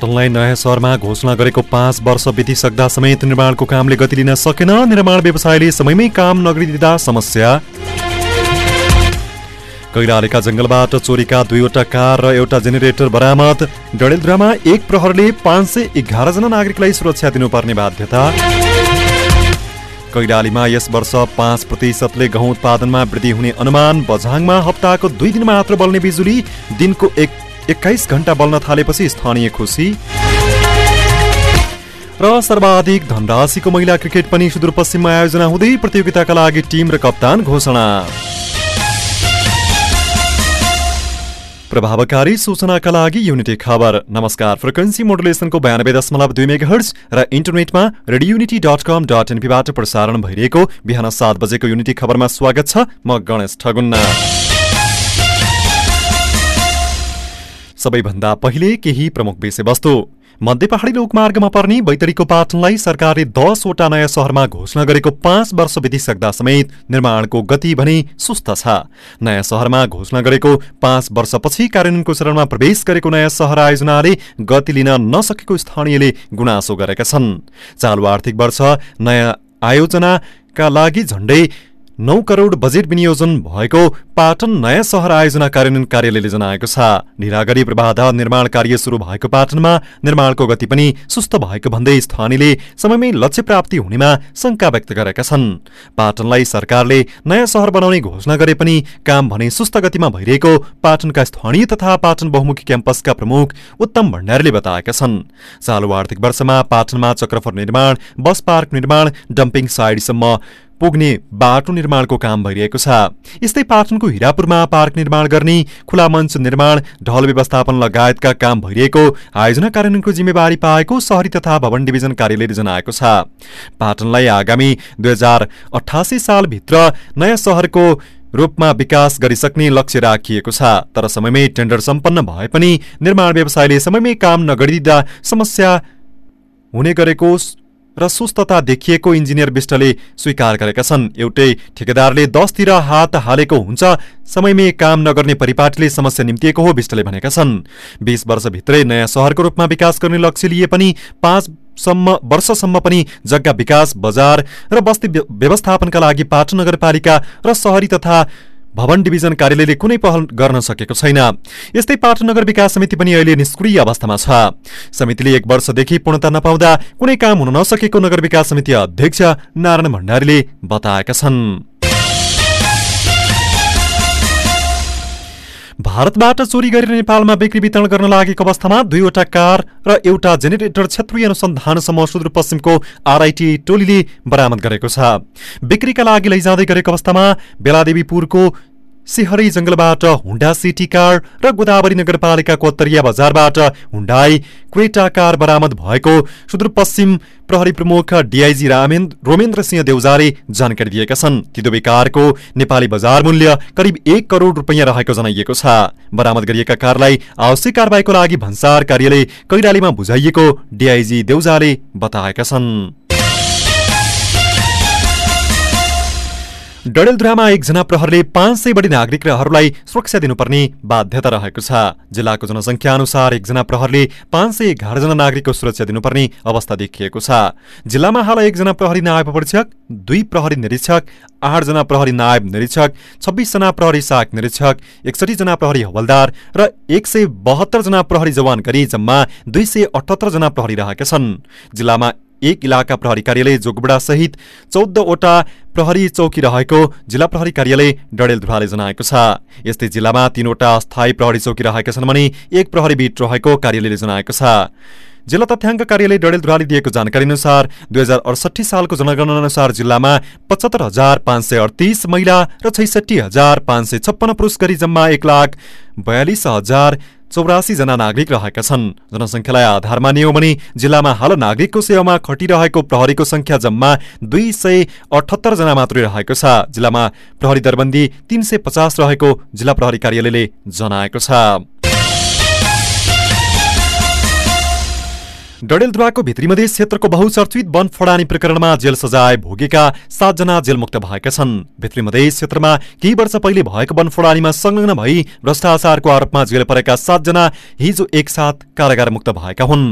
पाटनलाई नयाँ सहरमा घोषणा गरेको पाँच वर्ष बितिसक्दा समेत निर्माणको कामले गति लिन सकेन। निर्माण व्यवसायले समयमै काम नगरिदिँदा समस्या। कैलालीका जङ्गलबाट चोरीका दुईवटा कार र एउटा जेनेरेटर बरामद। डडेलधुरामा एक प्रहरले पाँच सय एघारजना नागरिकलाई सुरक्षा दिनुपर्ने बाध्यता। कैलालीमा यस वर्ष पाँच प्रतिशतले गहुँ उत्पादनमा वृद्धि हुने अनुमान। बझाङमा हप्ताको दुई दिन मात्र बल्ने बिजुली। दिनको एक एक्काइस घण्टा बल्न थालेपछि स्थानीय खुसी र सर्वाधिक धनराशिको महिला क्रिकेट पनि सुदूरपश्चिममा आयोजना हुँदै प्रतियोगिताका लागि टिम र कप्तान घोषणा। प्रभावकारी सूचनाका लागि युनिटी खबर। नमस्कार फ्रिक्वेन्सी मोडुलेसनको बयानब्बे दशमलव दुई मेगा र इन्टरनेटमा radio unity dot com dot एनपीबाट प्रसारण भइरहेको बिहान सात बजेको युनिटी खबरमा स्वागत छ म गणेश ठगुन्ना। सबैभन्दा पहिले केही प्रमुख विषयवस्तु। मध्य पहाडी लोकमार्गमा पर्ने बैतडीको पाटनलाई सरकारले दसवटा नयाँ सहरमा घोषणा गरेको पाँच वर्ष बितिसक्दा समेत निर्माणको गति भने सुस्त छ। नयाँ सहरमा घोषणा गरेको पाँच वर्षपछि कार्यान्वयनको चरणमा प्रवेश गरेको नयाँ सहर आयोजनाले गति लिन नसकेको स्थानीयले गुनासो गरेका छन्। चालु आर्थिक वर्ष नयाँ आयोजनाका लागि झण्डै नौ करोड बजेट विनियोजन भएको पाटन नयाँ सहर आयोजना कार्यान्वयन कार्यालयले जनाएको छ। ढिलागरी प्रवाधार निर्माण कार्य सुरु भएको पाटनमा निर्माणको गति पनि सुस्त भएको भन्दै स्थानीयले समयमै लक्ष्य प्राप्ति हुनेमा शंका व्यक्त गरेका छन्। पाटनलाई सरकारले नयाँ सहर बनाउने घोषणा गरे पनि काम भने सुस्त गतिमा भइरहेको पाटनका स्थानीय तथा पाटन बहुमुखी क्याम्पसका प्रमुख उत्तम भण्डारीले बताएका छन्। चालु आर्थिक वर्षमा पाटनमा चक्रफर निर्माण बस पार्क निर्माण डम्पिङ साइडसम्म पुग्ने बाटो निर्माणको काम भइरहेको छ। यस्तै पाटनको हिरापुरमा पार्क निर्माण गर्ने खुला मञ्च निर्माण ढल व्यवस्थापन लगायतका काम भइरहेको आयोजना कार्यान्वयनको जिम्मेवारी पाएको शहरी तथा भवन डिभिजन कार्यालयले जनाएको छ। पाटनलाई आगामी दुई हजार अठासी सालभित्र नयाँ सहरको रूपमा विकास गरिसक्ने लक्ष्य राखिएको छ। तर समयमै टेन्डर सम्पन्न भए पनि निर्माण व्यवसायले समयमै काम नगरिदिँदा समस्या हुने गरेको र सुस्तता देखिएको इन्जिनियर विष्टले स्वीकार गरेका छन्। एउटै ठेकेदारले दसतिर हात हालेको हुन्छ समयमै काम नगर्ने परिपाटीले समस्या निम्तिएको हो विष्टले भनेका छन्। बीस वर्षभित्रै नयाँ सहरको रूपमा विकास गर्ने लक्ष्य लिए पनि पाँच सम्म वर्षसम्म पनि जग्गा विकास बजार र बस्ती व्यवस्थापनका लागि पाटन नगरपालिका र शहरी तथा भवन डिभिजन कार्यालयले कुनै पहल गर्न सकेको छैन। यस्तै पाटनगर विकास समिति पनि अहिले निष्क्रिय अवस्थामा छ। समितिले एक वर्षदेखि पूर्णता नपाउँदा कुनै काम हुन नसकेको नगर विकास समिति अध्यक्ष नारायण भण्डारीले बताएका छन्। भारतबाट चोरी गरेर नेपालमा बिक्री वितरण गर्न लागेको अवस्थामा दुईवटा कार र एउटा जेनेरेटर क्षेत्रीय अनुसन्धान समूह सुदूरपश्चिमको आरआईटी टोलीले बरामद गरेको छ। बिक्रीका लागि लैजाँदै गरेको अवस्थामा बेलादेवीपुरको सिहरी जंगलबाट हुन्डा सिटी कार र गोदावरी नगरपालिकाको उत्तरिया बजारबाट हुन्डाई क्वेटा कार बरामद भएको सुदूरपश्चिम प्रहरी प्रमुख डिआइजी रोमेन्द्र सिंह देउजाले जानकारी दिएका छन्। ती दुवै कारको नेपाली बजार मूल्य करिब एक करोड रुपियाँ रहेको जनाइएको छ। बरामद गरिएका कारलाई आवश्यक कारवाहीको लागि भन्सार कार्यालय कैलालीमा बुझाइएको डिआइजी देउजाले बताएका छन्। डडेलधुरामा एकजना प्रहरले पाँच सय बढी नागरिकहरूलाई सुरक्षा दिनुपर्ने बाध्यता रहेको छ। जिल्लाको जनसङ्ख्या अनुसार एकजना प्रहरले पाँच सय एघारजना नागरिकको सुरक्षा दिनुपर्ने अवस्था देखिएको छ। जिल्लामा हाल एकजना प्रहरी नायब परीक्षक दुई प्रहरी निरीक्षक आठजना प्रहरी नायब निरीक्षक छब्बिसजना प्रहरी सहायक निरीक्षक एकसठीजना प्रहरी हवलदार र एक सय बहत्तरजना प्रहरी जवान गरी जम्मा दुई सय अठहत्तरजना प्रहरी रहेका छन्। जिल्लामा एक इलाका प्रहरी कार्यालय जोगबडा सहित चौधवटा प्रहरी चौकी रहेको जिल्ला प्रहरी कार्यालय डडेलधुराले जनाएको छ। यस्तै जिल्लामा तीनवटा अस्थायी प्रहरी चौकी रहेका छन् भने एक प्रहरी बीट रहेको कार्यालयले जनाएको छ। जिल्ला तथ्याङ्क कार्यालय डडेलधुराले दिएको जानकारी अनुसार दुई हजार अडसठी सालको जनगणना अनुसार जिल्लामा पचहत्तर हजार पाँच सय अडतिस महिला र छैसठी हजार पाँच सय छप्पन्न पुरुष गरी जम्मा एक लाख बयालिस हजार चौरासी जना नागरिक रहेका छन्। जनसङ्ख्यालाई आधार मानियो भने जिल्लामा हाल नागरिकको सेवामा खटिरहेको प्रहरीको संख्या जम्मा दुई सय अठहत्तर जना मात्रै रहेको छ। जिल्लामा प्रहरी दरबन्दी तीन सय पचास रहेको जिल्ला प्रहरी कार्यालयले जनाएको छ। डडेलधुवाको भित्री मधेस क्षेत्रको बहुचर्चित वन फडानी प्रकरणमा जेल सजाय भोगेका सातजना जेलमुक्त भएका छन्। भित्री मधेस क्षेत्रमा केही वर्ष पहिले भएको वन फडानीमा संलग्न भई भ्रष्टाचारको आरोपमा जेल परेका सातजना हिजो एकसाथ कारागार मुक्त भएका हुन्।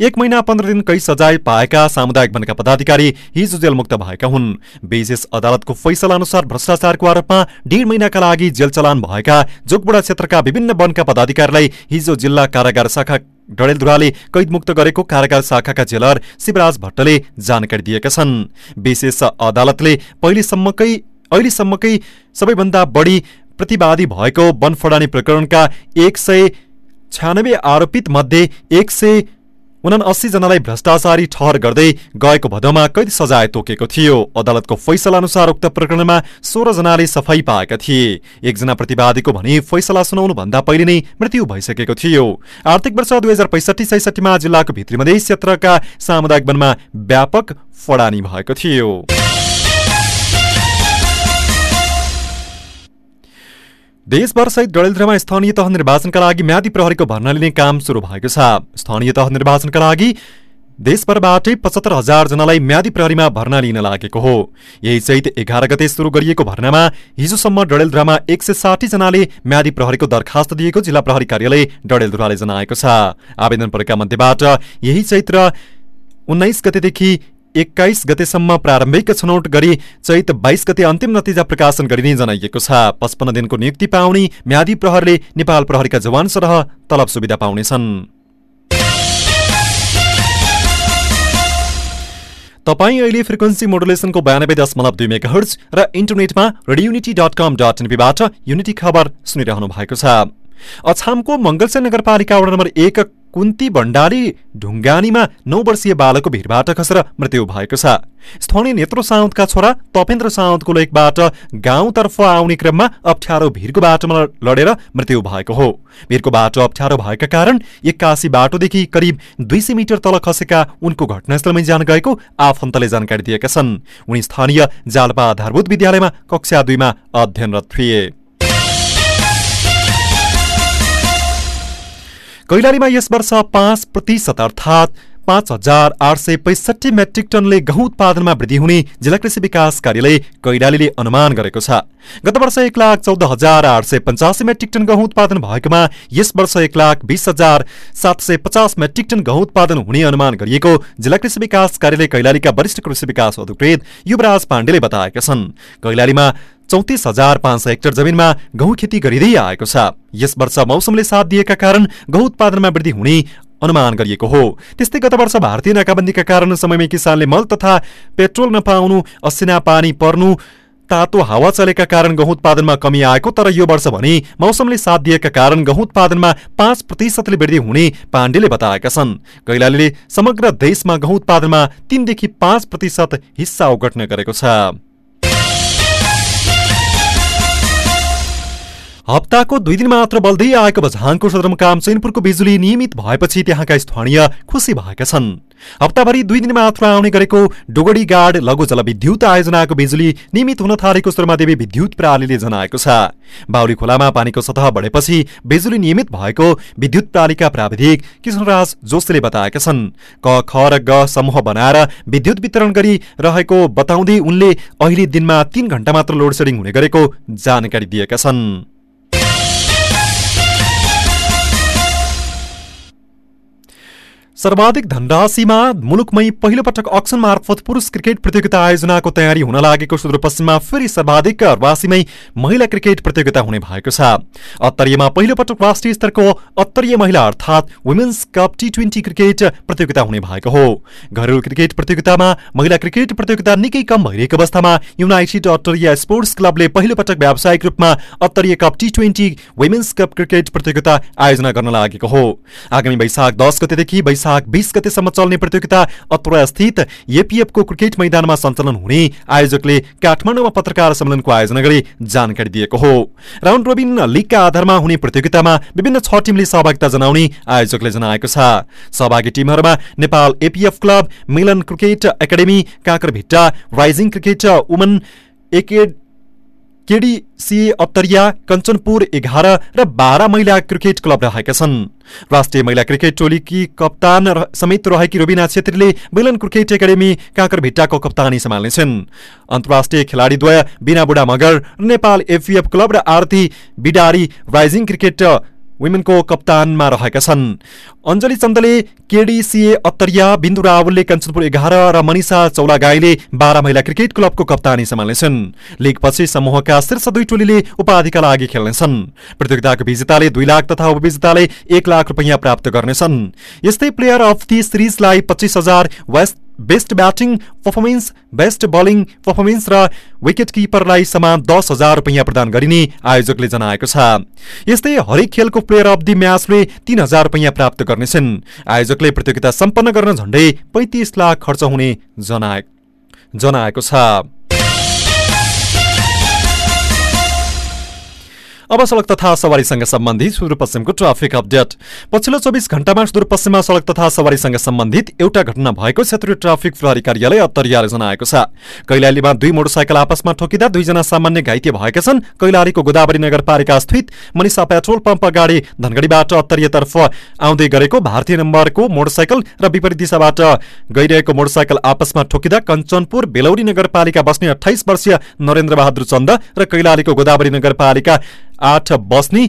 एक महिना पन्ध्र दिन कै सजाय पाएका सामुदायिक वनका पदाधिकारी हिजो जेलमुक्त भएका हुन्। विशेष अदालतको फैसला अनुसार भ्रष्टाचारको आरोपमा डेढ महिनाका लागि जेल चलान भएका जोगबुडा क्षेत्रका विभिन्न वनका पदाधिकारीलाई हिजो जिल्ला कारागार शाखा डडेलधुराले कैदमुक्त गरेको कारागार शाखाका जेलर शिवराज भट्टले जानकारी दिएका छन्। विशेष अदालतले पहिलेसम्मकै अहिलेसम्मकै सबैभन्दा बढी प्रतिवादी भएको वनफडानी प्रकरणका एक सय छ्यानब्बे आरोपित मध्ये एक सय जनालाई भ्रष्टाचारी ठहर गर्दै गएको भदौमा कैद सजाय तोकेको थियो। अदालतको फैसला अनुसार उक्त प्रकरणमा सोह्र जनाले सफाई पाएका थिए। एकजना प्रतिवादीको भने फैसला सुनाउनु भन्दा पहिले नै मृत्यु भइसकेको थियो। आर्थिक वर्ष दुई हजार पैसठी छैसठीमा जिल्लाको भित्री मधेस क्षेत्रका सामुदायिक वनमा व्यापक फडानी भएको थियो। देशभरसहित डडेलधुरामा स्थानीय तह निर्वाचनका लागि म्यादी प्रहरीको भर्ना लिने काम सुरु भएको छ। स्थानीय तह निर्वाचनका लागि देशभरबाटै पचहत्तर हजारजनालाई म्यादी प्रहरीमा भर्ना लिन लागेको हो। यही चैत एघार गते सुरु गरिएको भर्नामा हिजोसम्म डडेलधुरामा एक सय साठीजनाले म्यादी प्रहरीको दरखास्त दिएको जिल्ला प्रहरी कार्यालय डडेलधुराले जनाएको छ। आवेदन परेका मध्येबाट यही चैत्र उन्नाइस गतेदेखि एक्काइस गतेसम्म प्रारम्भिक छनौट गरी चैत बाइस गते अन्तिम नतिजा प्रकाशन गरिने जनाइएको छ। पचपन्न दिनको नियुक्ति पाउने म्यादी प्रहरले नेपाल प्रहरीका जवान सरह तलब सुविधा पाउनेछन्। तपाईँ अहिले फ्रिक्वेन्सी मोडुलेसनको बयानब्बे दशमलव दुई मेगा हर्ज र इन्टरनेटमा रेडियोनिटी डट कम डट एनपीबाट युनिटी खबर सुनिरहनु भएको छ। अछामको मङ्गलसेन नगरपालिका वडा नम्बर एक कुन्ती भण्डारी ढुङ्गानीमा नौ वर्षीय बालकको भिडबाट खसेर मृत्यु भएको छ। स्थानीय नेत्र साउदका छोरा तपेन्द्र साउदको लेकबाट गाउँतर्फ आउने क्रममा अप्ठ्यारो भिरको बाटोमा लडेर मृत्यु भएको हो। भिरको बाटो अप्ठ्यारो भएका कारण एक्कासी बाटोदेखि करिब दुई सय मिटर तल खसेका उनको घटनास्थलमै जान गएको आफन्तले जानकारी दिएका छन्। उनी स्थानीय जालपा आधारभूत विद्यालयमा कक्षा दुईमा अध्ययनरत थिए। कैलालीमा यस वर्ष पाँच प्रतिशत अर्थात् पाँच हजार आठ सय पैसठी मेट्रिक टनले गहुँ उत्पादनमा वृद्धि हुने जिल्ला कृषि विकास कार्यालय कैलालीले अनुमान गरेको छ। गत वर्ष एक लाख चौध हजार आठ सय पञ्चासी मेट्रिक टन गहुँ उत्पादन भएकोमा यस वर्ष एक लाख बिस हजार सात सय पचास मेट्रिक टन गहुँ उत्पादन हुने अनुमान गरिएको जिल्ला कृषि विकास कार्यालय कैलालीका वरिष्ठ कृषि विकास अधिकृत युवराज पाण्डेले बताएका छन्। कैलालीमा चौतिस हजार पाँच सय हेक्टर जमिनमा गहुँ खेती गरिँदै आएको छ। यस वर्ष मौसमले साथ दिएका कारण गहुँ उत्पादनमा वृद्धि हुने अनुमान गरिएको हो। त्यस्तै गत वर्ष भारतीय नाकाबन्दीका कारण समयमै किसानले मल तथा पेट्रोल नपाउनु असिना पानी पर्नु तातो हावा चलेका कारण गहुँ उत्पादनमा कमी आएको तर यो वर्ष भने मौसमले साथ दिएका कारण गहुँ उत्पादनमा पाँच प्रतिशतले वृद्धि हुने पाण्डेले बताएका छन्। कैलालीले समग्र देशमा गहुँ उत्पादनमा तीनदेखि पाँच प्रतिशत हिस्सा ओगट्ने गरेको छ। हप्ताको दुई दिन मात्र बल्दै आएको बझाङको सदरमुकाम चैनपुरको बिजुली नियमित भएपछि त्यहाँका स्थानीय खुसी भएका छन्। हप्ताभरि दुई दिन मात्र आउने गरेको डोगडी गाड लघु जलविद्युत आयोजनाको बिजुली नियमित हुन थालेको सुरमादेवी विद्युत प्रणालीले जनाएको छ। बाउली खोलामा पानीको सतह बढेपछि बिजुली नियमित भएको विद्युत प्रणालीका प्राविधिक किशनराज जोशीले बताएका छन्। क ख र ग समूह बनाएर विद्युत वितरण गरी रहेको बताउँदै उनले अहिले दिनमा तीन घण्टा मात्र लोड सेडिङ हुने गरेको जानकारी दिएका छन्। सर्वाधिक धनराशिमा मुलुकमै पहिलो पटक अक्सन मार्फत पुरुष क्रिकेट प्रतियोगिता आयोजनाको तयारी हुन लागेको सुदूरपश्चिममा फेरि सर्वाधिक राशिमै महिला क्रिकेट प्रतियोगिता हुने भएको छ। अत्तरीयमा पहिलो पटक राष्ट्रिय स्तरको अत्तरीय महिला अर्थात् women's cup T twenty cricket प्रतियोगिता हुने भएको हो। घरेलु क्रिकेट प्रतियोगितामा महिला क्रिकेट प्रतियोगिता निकै कम भइरहेको अवस्थामा युनाइटेड अत्तरीय स्पोर्ट्स क्लबले पहिलो पटक व्यावसायिक रूपमा Attariya cup T twenty women's cup cricket प्रतियोगिता आयोजना गर्न लागेको हो। आगामी वैशाख दस गतेदेखि वैशाख बिस गतेसम्म चल्ने प्रतियोगिता अत्र स्थित एपिएफको क्रिकेट मैदानमा सञ्चालन हुने आयोजकले काठमाडौँमा पत्रकार सम्मेलनको आयोजना गरी जानकारी दिएको हो। राउन्ड रोबिन लिगका आधारमा हुने प्रतियोगितामा विभिन्न छ टिमले सहभागिता जनाउने आयोजकले जनाएको छ। सहभागी टिमहरूमा Nepal APF club Milan cricket academy Kakarbhitta rising cricket woman academy KDCA Attariya Kanchanpur एघार र बाह्र महिला क्रिकेट क्लब रहेका छन्। राष्ट्रिय महिला क्रिकेट टोलीकी कप्तान समेत रहेकी रुबिना छेत्रीले बेलन क्रिकेट एकाडेमी काँकर भिट्टाको कप्तानी सम्हाल्नेछन् अन्तर्राष्ट्रिय खेलाडीद्वय बिना बुढा मगर नेपाल एफिएफ क्लब र आरती बिडारी राइजिङ क्रिकेट वुमेनको कप्तानमा रहेका छन्। अञ्जली चन्दले केडिसिए अत्तरिया बिन्दु रावलले कञ्चनपुर एघार र मनिषा चौलागाईले बाह्र महिला क्रिकेट क्लबको कप्तानी सम्हाल्नेछन् लिगपछि समूहका शीर्ष दुई टोलीले उपाधिका लागि खेल्नेछन्। प्रतियोगिताको विजेताले दुई लाख तथा उपविजेताले एक लाख रुपियाँ प्राप्त गर्नेछन्। यस्तै प्लेयर अफ दि सिरिजलाई पच्चिस हजार west best batting performance best bowling performance र विकेट किपरलाई समान दस हजार रुपियाँ प्रदान गरिने आयोजकले जनाएको छ। यस्तै हरेक खेलको प्लेयर अफ दि म्याचले तीन हजार रुपियाँ प्राप्त गर्नेछन्। आयोजकले प्रतियोगिता सम्पन्न गर्न झण्डै पैँतिस लाख खर्च हुने जनाएको छ। अब सड़क तथा सवारीसँग सम्बन्धित सुदूरपश्चिमको ट्राफिक अपडेट। पछिल्लो चौबिस घण्टामा सुदूरपश्चिममा सड़क तथा सवारीसँग सम्बन्धित एउटा घटना भएको क्षेत्रीय ट्राफिक प्रहरी कार्यालय अत्तरियाले जनाएको छ। कैलालीमा दुई मोटरसाइकल आपसमा ठोकिँदा दुईजना सामान्य घाइते भएका छन्। कैलालीको गोदावरी नगरपालिका स्थित मनिषा पेट्रोल पम्प अगाडि धनगढ़ीबाट अत्तरियातर्फ आउँदै गरेको भारतीय नम्बरको मोटरसाइकल र विपरीत दिशाबाट गइरहेको मोटरसाइकल आपसमा ठोकिँदा कञ्चनपुर बेलौरी नगरपालिका बस्ने अठाइस वर्षीय नरेन्द्र बहादुर चन्द र कैलालीको गोदावरी नगरपालिका आठ बस्ने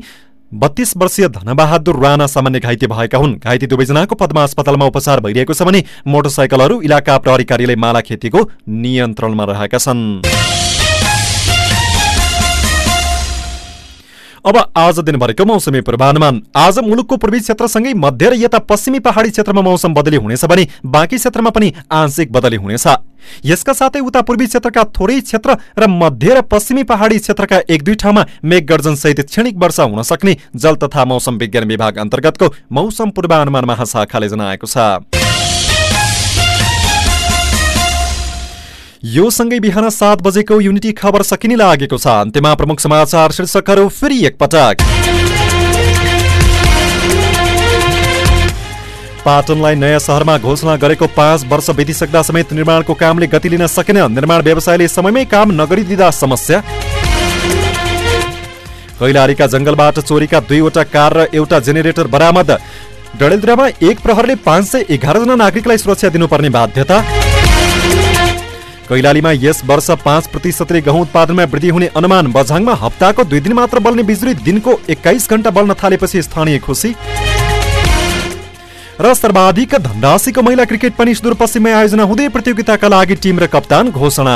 बत्तीस वर्षीय धनबहादुर राणा सामान्य घाइते भएका हुन्। घाइते दुवैजनाको पद्मा अस्पतालमा उपचार भइरहेको छ भने मोटरसाइकलहरू इलाका प्रहरी कार्यालय माला खेतीको नियन्त्रणमा रहेका छन्। अब आज दिनभरिको मौसमी पूर्वानुमान। आज मुलुकको पूर्वी क्षेत्रसँगै मध्य र यता पश्चिमी पहाडी क्षेत्रमा मौसम बदली हुनेछ भने बाँकी क्षेत्रमा पनि आंशिक बदली हुनेछ। यसका साथै उता पूर्वी क्षेत्रका थोरै क्षेत्र र मध्य र पश्चिमी पहाडी क्षेत्रका एक दुई ठाउँमा मेघगर्जन सहित क्षणिक वर्षा हुन सक्ने जल तथा मौसम विज्ञान विभाग अन्तर्गतको मौसम पूर्वानुमान महाशाखाले जनाएको छ। यो सँगै बिहान सात बजेको युनिटी खबर सकिने लागेको छ। अन्त्यमा प्रमुख समाचार शीर्षकहरू फेरि एकपटक। पाटनलाई नयाँ सहरमा घोषणा गरेको पाँच वर्ष बितिसक्दा समेत निर्माणको कामले गति लिन सकेन। निर्माण व्यवसायले समयमै काम नगरिदिँदा समस्या। कैलालीका जंगलबाट चोरीका दुईवटा कार र एउटा जेनेरेटर बरामद। डडेलधुरामा एक प्रहरले पाँच सय एघारजना नागरिकलाई सुरक्षा दिनुपर्ने बाध्यता। कैलालीमा यस वर्ष पाँच प्रतिशतले गहुँ उत्पादनमा वृद्धि हुने अनुमान बझाङमा हप्ताको दुई दिन मात्र बल्ने बिजुली दिनको एक्काइस घण्टा बल्न थालेपछि स्थानीय खुसी। र सर्वाधिक धनराशिको महिला क्रिकेट पनि सुदूरपश्चिममा आयोजना हुँदै प्रतियोगिताका लागि टिम र कप्तान घोषणा।